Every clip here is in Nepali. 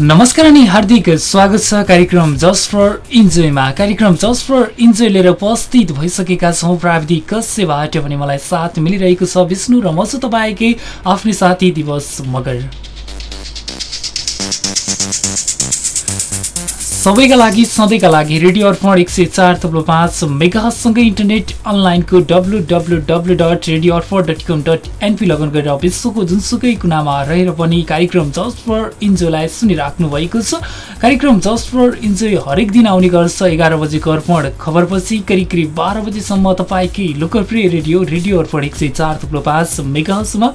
नमस्कार अनि हार्दिक स्वागत छ कार्यक्रम जस्ट फर इन्जोयमा। कार्यक्रम जस्ट फर इन्जोय लिएर उपस्थित भइसकेका छौँ प्राविधिक कस्यबाट पनि मलाई साथ मिलिरहेको छ विष्णु र म छु तपाईँकै आफ्नै साथी दिवस मगर। सबैका लागि सधैँका लागि रेडियो अर्पण एक सय चार थप्लो पाँच मेगासँगै इन्टरनेट अनलाइनको W W W dot radio Arpan dot com dot NP लगन गरेर विश्वको जुनसुकै कुनामा रहेर पनि कार्यक्रम जस्ट फर इन्जोयलाई सुनिराख्नु भएको छ। कार्यक्रम जस्ट फर इन्जोय हरेक दिन आउने गर्छ एघार बजेको अर्पण। खबरपछि करिब करिब बाह्र बजीसम्म तपाईँकै लोकप्रिय रेडियो रेडियो अर्पण एक सय चार थप्लो पाँच मेगासमा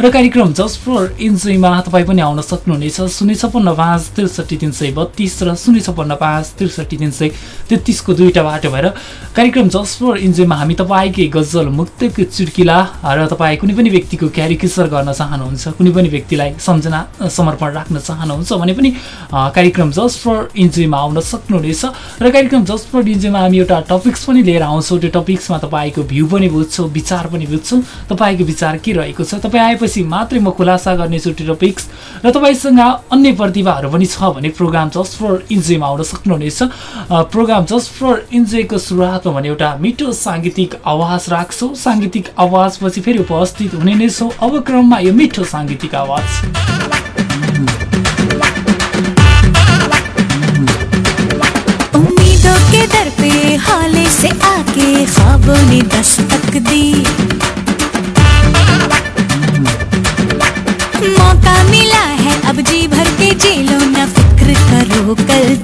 र कार्यक्रम जस्ट फर इन्जोयमा तपाईँ पनि आउन सक्नुहुनेछ। शून्य छप्पन्न पाँच त्रिसठी तिन सय बत्तिस र शून्य छप्पन्न पाँच त्रिसठी तिन सय तेत्तिसको दुईवटा बाटो भएर कार्यक्रम जस्ट फर इन्जोयमा हामी तपाईँकै गजल मुक्तक चुर्किला र तपाईँ कुनै पनि व्यक्तिको क्यारिकेचर गर्न चाहनुहुन्छ कुनै पनि व्यक्तिलाई सम्झना समर्पण राख्न चाहनुहुन्छ भने पनि कार्यक्रम जस्ट फर इन्जोयमा आउन सक्नुहुनेछ। र कार्यक्रम जस्ट फर इन्जोयमा हामी एउटा टपिक्स पनि लिएर आउँछौँ। त्यो टपिक्समा तपाईँको भ्यू पनि बुझ्छौँ विचार पनि बुझ्छौँ। तपाईँको विचार के रहेको छ? तपाईँ आएपछि त्यसपछि मात्रै म खुलासा गर्नेछु टिरोपिक्स र तपाईँसँग अन्य प्रतिभाहरू पनि छ भने प्रोग्राम जस्ट फर इन्जोयमा आउन सक्नुहुनेछ। प्रोग्राम जस्ट फर इन्जोयको सुरुवातमा भने एउटा मिठो साङ्गीतिक आवाज राख्छौँ। साङ्गीतिक आवाजपछि फेरि उपस्थित हुने नै छौँ। अब क्रममा यो मिठो साङ्गीतिक आवाज। दर पे हाले से आके ख्वाबों ने दस्तक दी। जी भर के जी लो ना फ़िक्र करो कल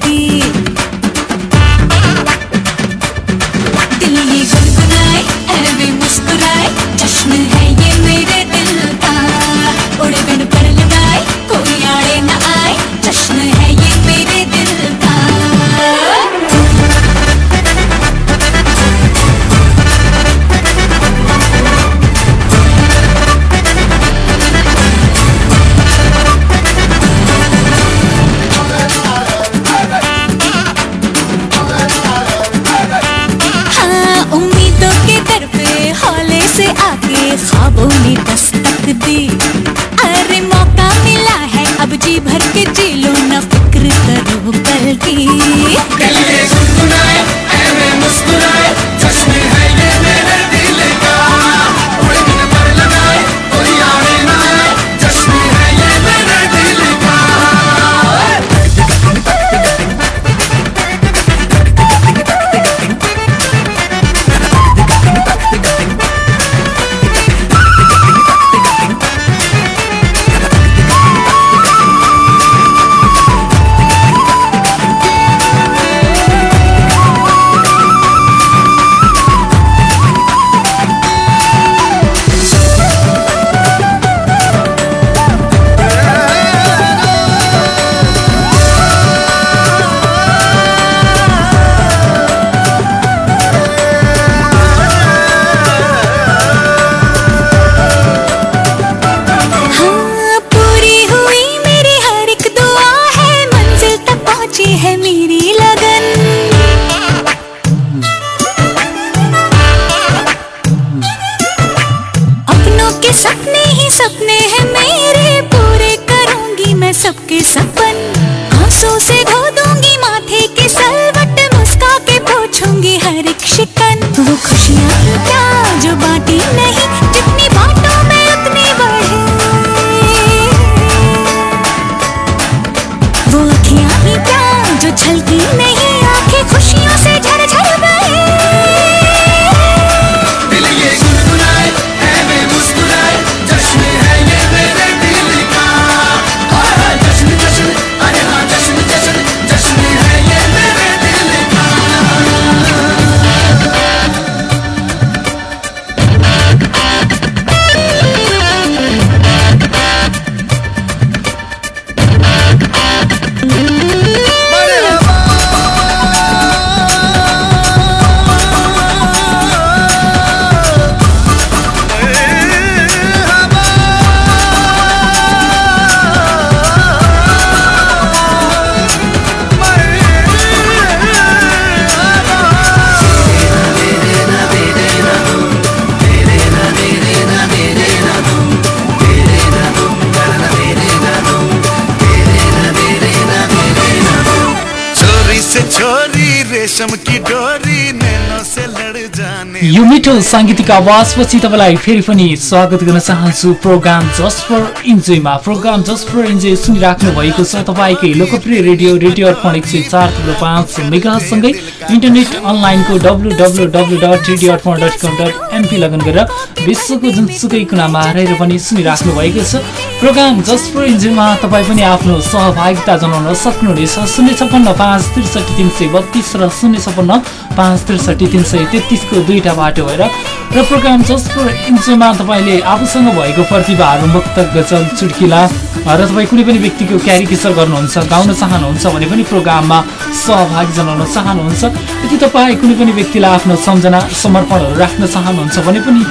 से छोरी रेशम की डोरी नैनो से ले यो मिठो साङ्गीतिक आवाजपछि तपाईँलाई फेरि पनि स्वागत गर्न चाहन्छु। प्रोग्राम जस्ट फर इन्जोयमा। प्रोग्राम जस्ट फर इन्जोय सुनिराख्नु भएको छ तपाईँकै लोकप्रिय रेडियो रेडियो अर्पण एक सय चार थुप्रो पाँच मेगासँगै इन्टरनेट अनलाइनको W W W dot radio Arpan dot com dot MP लगन गरेर विश्वको जुनसुकै कुनामा रहेर पनि सुनिराख्नु भएको छ। प्रोग्राम जस्ट फर इन्जोयमा तपाईँ पनि आफ्नो सहभागिता जनाउन सक्नुहुनेछ। शून्य छप्पन्न पाँच त्रिसठी तिन सय बत्तिस र शून्य छप्पन्न पाँच त्रिसठी तिन सय तेत्तिसको दुईवटा बाटो भएर र प्रोग्राम जसको इन्चोमा तपाईँले आफूसँग भएको प्रतिभाहरू मुक्त गजल चुड्किला र तपाईँ कुनै पनि व्यक्तिको क्यारिकेचर गर्नुहुन्छ गाउन चाहनुहुन्छ भने पनि प्रोग्राममा सहभागी जनाउन चाहनुहुन्छ यदि तपाईँ कुनै पनि व्यक्तिलाई आफ्नो सम्झना समर्पणहरू राख्न चाहनुहुन्छ भने पनि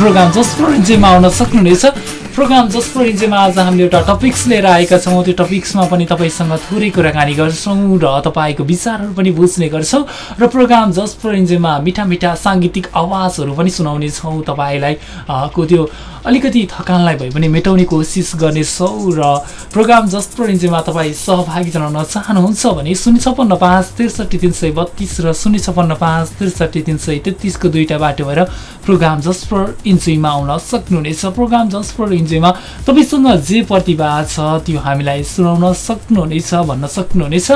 प्रोग्राम जसको इन्चोमा आउन सक्नुहुनेछ प्रोग्राम जसको इन्जेमा आज हामीले एउटा टपिक्स लिएर आएका छौँ। त्यो टपिक्समा पनि तपाईँसँग थोरै कुराकानी गर्छौँ र तपाईँको विचारहरू पनि बुझ्ने गर्छौँ र प्रोग्राम जसको इन्जेमा मिठा मिठा साङ्गीतिक आवाजहरू पनि सुनाउने छौँ तपाईँलाई। को त्यो अलिकति थकानलाई भए पनि मेटाउने कोसिस गर्नेछौँ र प्रोग्राम जस्तो इन्जेमा तपाईँ सहभागी जनाउन चाहनुहुन्छ भने शून्य छप्पन्न पाँच त्रिसठी तिन सय बत्तिस र शून्य छप्पन्न पाँच त्रिसठी तिन सय तेत्तिसको दुईवटा बाटो भएर प्रोग्राम जस्ट फर इन्जोयमा आउन सक्नुहुनेछ। प्रोग्राम जस्ट फर इन्जोयमा तपाईँसँग जे प्रतिभा छ त्यो हामीलाई सुनाउन सक्नुहुनेछ भन्न सक्नुहुनेछ।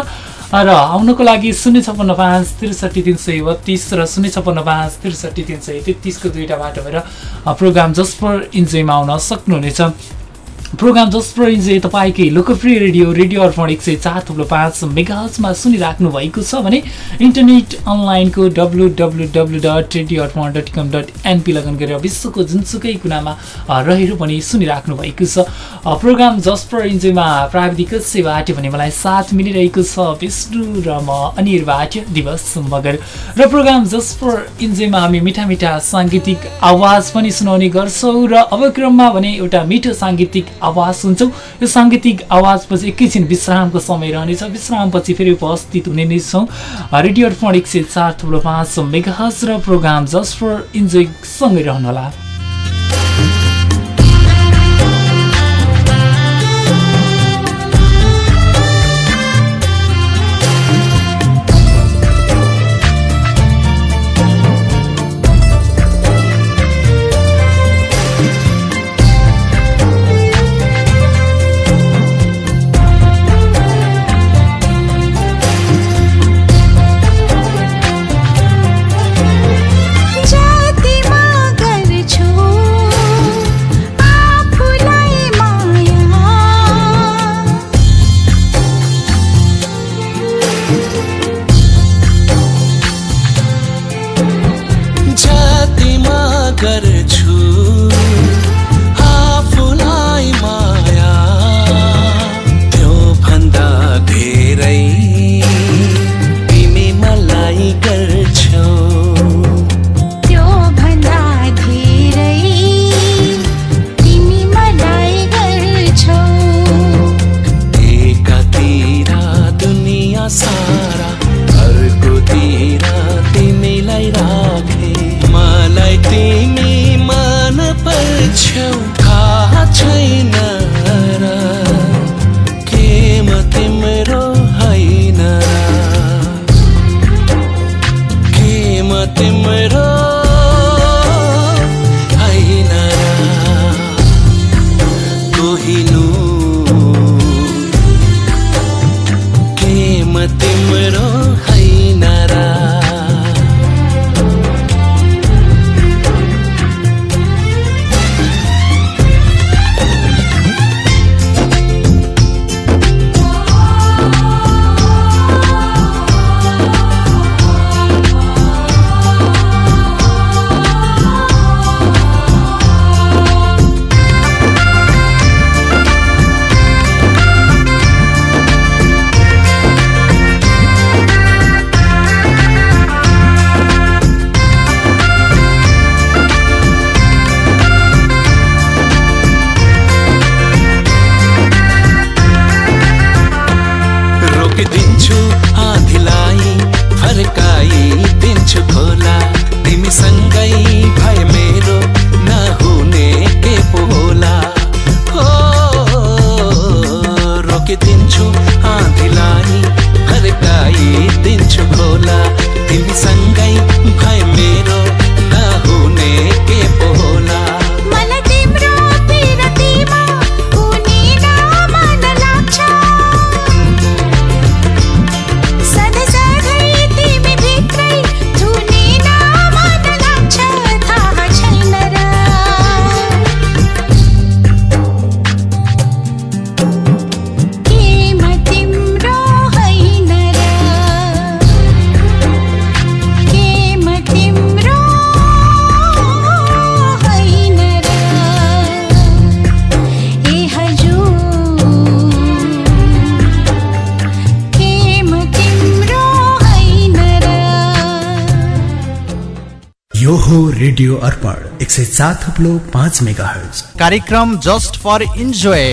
र आउनको लागि शून्य छप्पन्न पाँच त्रिसठी तिन सय बत्तिस र शून्य छप्पन्न पाँच त्रिसठी तिन सय तेत्तिसको दुईवटा बाटो भएर प्रोग्राम जस्ट फर इन्जोयमा आउन सक्नुहुनेछ। प्रोग्राम जस्ट फर इन्जोय तपाईँकै लोकप्रिय रेडियो रेडियो अर्पण एक सय चार थुप्रो पाँच मेगाजमा सुनिराख्नु भएको छ भने इन्टरनेट अनलाइनको W W W dot radio Arpan dot com dot NP लगन गरेर विश्वको जुनसुकै कुनामा रहेर पनि सुनिराख्नु भएको छ। प्रोग्राम जस्ट फर इन्जोयमा प्राविधिक सेवाबाट भने मलाई साथ मिलिरहेको छ विष्णु र म अनिर्बाट दिवस मगर। र प्रोग्राम जस्ट फर इन्जोयमा हामी मिठा मिठा साङ्गीतिक आवाज पनि सुनाउने गर्छौँ र अब क्रममा भने एउटा मिठो साङ्गीतिक आवाज सुन्छौँ। यो साङ्गीतिक आवाजपछि एकैछिन विश्रामको समय रहनेछ। विश्रामपछि फेरि उपस्थित हुने नै छौँ। रेडियो अर्पण एक सय चार थुप्रो पाँच मेगाहज र प्रोग्राम जस्ट फर इन्जोय सँगै रहनुहोला। रेडियो अर्पण एक सौ सात अपलो पाँच मेगा कार्यक्रम जस्ट फॉर इन्जोय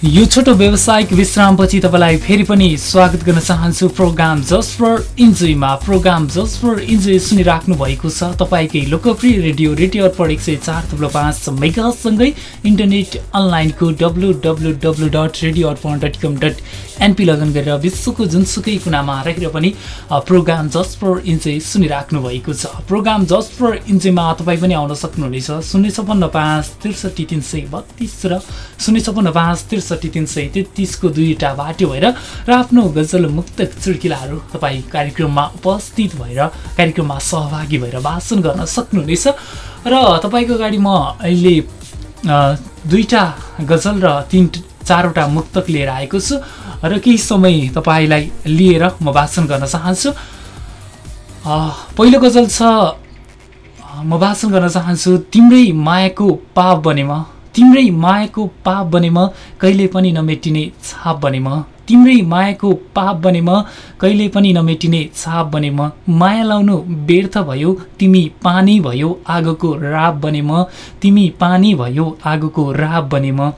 यो छोटो व्यावसायिक विश्रामपछि तपाईँलाई फेरि पनि स्वागत गर्न चाहन्छु। प्रोग्राम जस्ट फर इन्जोयमा प्रोग्राम जस्ट फर इन्जोय सुनिराख्नु भएको छ। तपाईँकै लोकप्रिय रेडियो रेडियो अर्पण एक सय चार थुप्रो पाँच मेगासँगै इन्टरनेट अनलाइनको W W W dot radio Arpan dot com dot NP लगन गरेर विश्वको जुनसुकै कुनामा रहेर पनि प्रोग्राम जस्ट फर इन्जोय सुनिराख्नु भएको छ। प्रोग्राम जस्ट फर इन्जोयमा तपाईँ पनि आउन सक्नुहुनेछ। शून्य छपन्न पाँच त्रिसठी तिन सय बत्तिस र शून्य छपन्न पाँच त्रिसठी तिन सय तेत्तिसको दुईवटा बाटो भएर र आफ्नो गजल मुक्त चुड्किलाहरू तपाईँ कार्यक्रममा उपस्थित भएर कार्यक्रममा सहभागी भएर भाषण गर्न सक्नुहुनेछ। र तपाईँको अगाडि म अहिले दुईवटा गजल र तिन चारवटा मुक्तक लिएर आएको छु र केही समय तपाईँलाई लिएर म भाषण गर्न चाहन्छु। पहिलो गजल छ म भाषण गर्न चाहन्छु तिम्रै मायाको पाप बने म तिम्रै मायाको पाप बने म कहिले पनि नमेटिने छाप बने म तिम्रै मायाको पाप बने म कहिले पनि नमेटिने छाप बने म माया लाउनु व्यर्थ भयो तिमी पानी भयो आगोको राप बने म तिमी पानी भयो आगोको राप बने म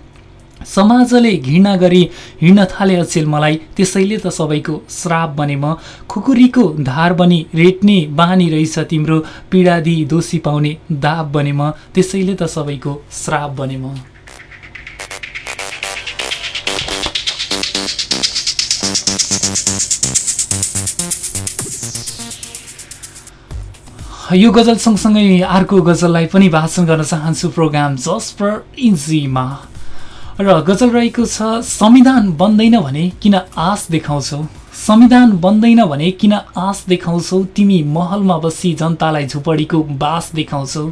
समाजले घृणा गरी हिँड्न थाले अचेल मलाई त्यसैले त सबैको श्राप बने म। खुकुरीको धार बनी रेट्ने बानी रहेछ तिम्रो पीडादी दोषी पाउने दाब बने म त्यसैले त सबैको श्राप बने म। यो गजल सँगसँगै अर्को गजललाई पनि भाषण गर्न चाहन्छु प्रोग्राम जस्ट फर इजीमा र गजल रहेको छ संविधान बन्दैन भने किन आश देखाउँछौ? संविधान बन्दैन भने किन आश देखाउँछौ? तिमी महलमा बसी जनतालाई झुपडीको बास देखाउँछौ।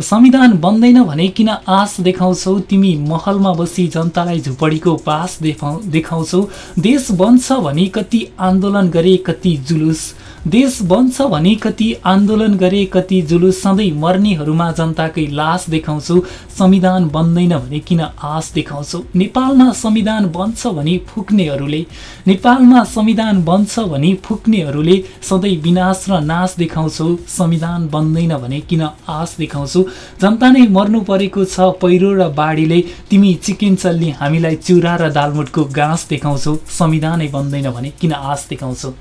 संविधान बन्दैन भने किन आश देखाउँछौ? तिमी महलमा बसी जनतालाई झुपडीको बास देखाउ देखाउँछौ। देश बन्छ भने कति आन्दोलन गरे कति जुलुस। देश बन्छ भने कति आन्दोलन गरे कति जुलुस सधैँ मर्नेहरूमा जनताकै लास देखाउँछौ। संविधान बन्दैन भने किन आश देखाउँछौ? नेपालमा संविधान बन्छ भने फुक्नेहरूले नेपालमा संविधान बन्छ भने फुक्नेहरूले सधैँ विनाश र नाश देखाउँछौ। संविधान बन्दैन भने किन आश देखाउँछौ? जनता नै मर्नु परेको छ पहिरो र बाढीले। तिमी चिकन चल्ने हामीलाई चिउरा र दालमुटको गाँस देखाउँछौ। संविधानै बन्दैन भने किन आश देखाउँछौ?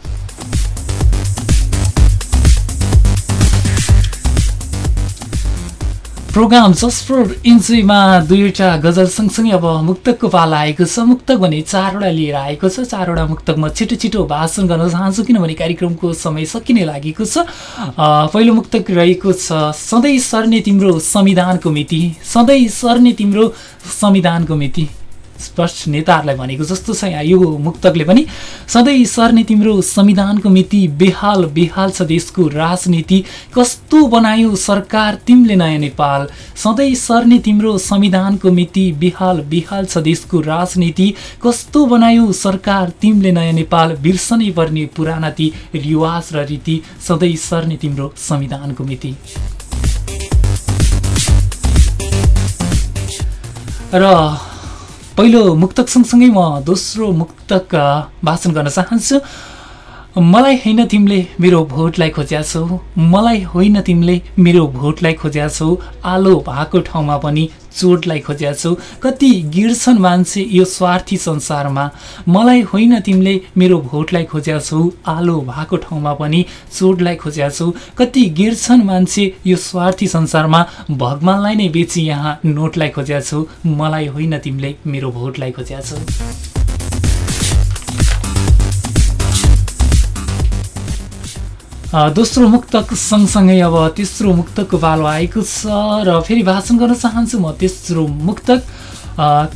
प्रोग्राम जस्ट फर इन्जोयमा दुईवटा गजल सँगसँगै अब मुक्तकको पाला आएको छ। मुक्तक भने चारवटा लिएर आएको छ। चारवटा मुक्तक म छिटो छिटो भाषण गर्न चाहन्छु किनभने कार्यक्रमको समय सकिने लागेको छ। पहिलो मुक्तक रहेको छ सधैँ सर्ने तिम्रो संविधानको मिति। सधैँ सर्ने तिम्रो संविधानको मिति। स्पष्ट नेताहरूलाई भनेको जस्तो छ। यहाँ यो मुक्तकले पनि सधैँ सर्ने तिम्रो संविधानको मिति बेहाल बेहाल छ देशको राजनीति। कस्तो बनायो सरकार तिमीले नयाँ नेपाल? सधैँ सर्ने तिम्रो संविधानको मिति बेहाल बेहाल छ देशको राजनीति। कस्तो बनायो सरकार तिमीले नयाँ नेपाल? बिर्सनै पर्ने पुराना ती रिवाज र रीति। सधैँ सर्ने तिम्रो संविधानको मिति। र पहिलो मुक्तक सँगसँगै म दोस्रो मुक्तक भाषण गर्न चाहन्छु। मलाई होइन तिमीले मेरो भोटलाई खोज्या छौ। मलाई होइन तिमीले मेरो भोटलाई खोज्या छौ। आलो भएको ठाउँमा पनि चोटलाई खोज्या छौ। कति गिर्छन् मान्छे यो स्वार्थी संसारमा। मलाई होइन तिमीले मेरो भोटलाई खोज्या छौ। आलो भएको ठाउँमा पनि चोटलाई खोज्या छौ। कति गिर्छन् मान्छे यो स्वार्थी संसारमा। भगवान्लाई नै बेची यहाँ नोटलाई खोज्या छौ। मलाई होइन तिमीले मेरो भोटलाई खोज्या दोस्रो मुक्तक सँगसँगै अब तेस्रो मुक्तकको पालो आएको छ र फेरि भाषण गर्न चाहन्छु म तेस्रो मुक्तक।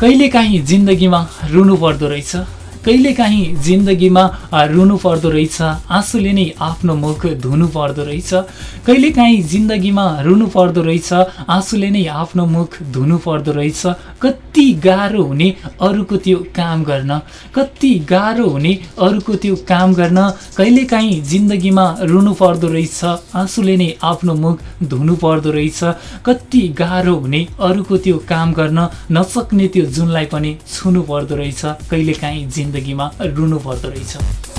कहिलेकाहीँ जिन्दगीमा रुनु पर्दो रहेछ? कहिलेकाहीँ जिन्दगीमा रुनु पर्दो रहेछ? आँसुले नै आफ्नो मुख धुनु पर्दो रहेछ। कहिलेकाहीँ जिन्दगीमा रुनु पर्दो रहेछ? आँसुले नै आफ्नो मुख धुनु पर्दो रहेछ। कति गाह्रो हुने अरूको त्यो काम गर्न कति गाह्रो हुने अरूको त्यो काम गर्न कहिलेकाहीँ जिन्दगीमा रुनु पर्दो रहेछ आँसुले नै आफ्नो मुख धुनु पर्दो रहेछ कति गाह्रो हुने अरूको त्यो काम गर्न नसक्ने त्यो जुनलाई पनि छुनु पर्दो रहेछ कहिलेकाहीँ जिन्दगीमा रुनु पर्दो रहेछ।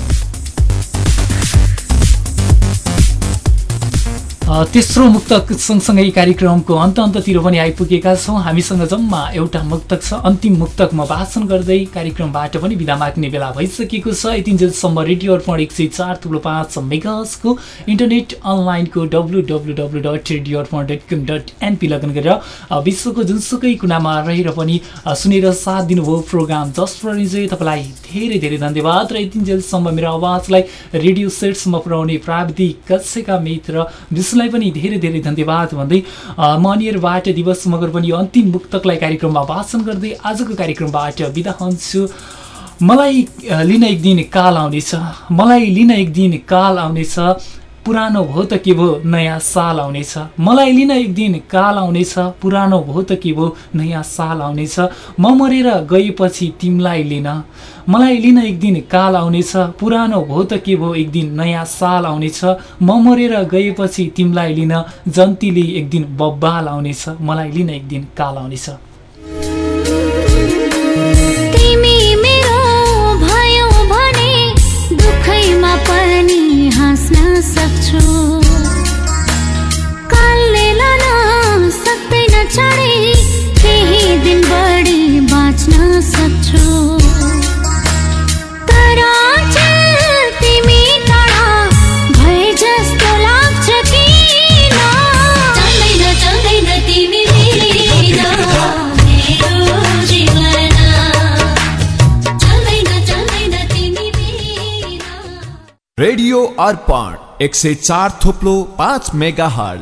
तेस्रो मुक्तक सँगसँगै कार्यक्रमको अन्त अन्ततिर पनि आइपुगेका छौँ। हामीसँग जम्मा एउटा मुक्तक छ। अन्तिम मुक्तक म भाषण गर्दै कार्यक्रमबाट पनि बिदा माग्ने बेला भइसकेको छ। यतिन्जेलसम्म रेडियो अर्पण एक सय चार थुप्रो पाँच मेगासको इन्टरनेट अनलाइनको W W W dot radio Arpan dot com dot NP लगन गरेर विश्वको जुनसुकै कुनामा रहेर पनि सुनेर साथ दिनुभयो प्रोग्राम। जस्ट इन्जोय तपाईँलाई धेरै धेरै धन्यवाद। र यतिन्जेलसम्म मेरो आवाजलाई रेडियो सेट्समा पुर्याउने प्राविधिक कक्षका मित्र विष्णुलाई पनि धेरै धेरै धन्यवाद भन्दै अ, म अनियरबाट दिवस मगर पनि यो अन्तिम मुक्तकलाई कार्यक्रममा भाषण गर्दै आजको कार्यक्रमबाट बिदा हुन्छु। मलाई लिन एक दिन काल आउनेछ। मलाई लिन एक दिन काल आउनेछ। पुरानो भयो त के भयो नयाँ साल आउनेछ। मलाई लिन एक दिन काल आउनेछ पुरानो भयो त के भयो नयाँ साल आउनेछ। म मरेर गएपछि तिमीलाई लिन। मलाई लिन एक दिन काल आउनेछ पुरानो भयो त के भयो एक दिन नयाँ साल आउनेछ। म मरेर गएपछि तिमीलाई लिन जन्तीले एक दिन बब्बाल आउनेछ। मलाई लिन एक दिन काल आउनेछ। पनि सक्छु। कालले लान सक्दैन चढे केही दिन बढी बाँच्न सक्छु। रेडियो अर्पण एक से चार थोप्लो पाँच मेगा हल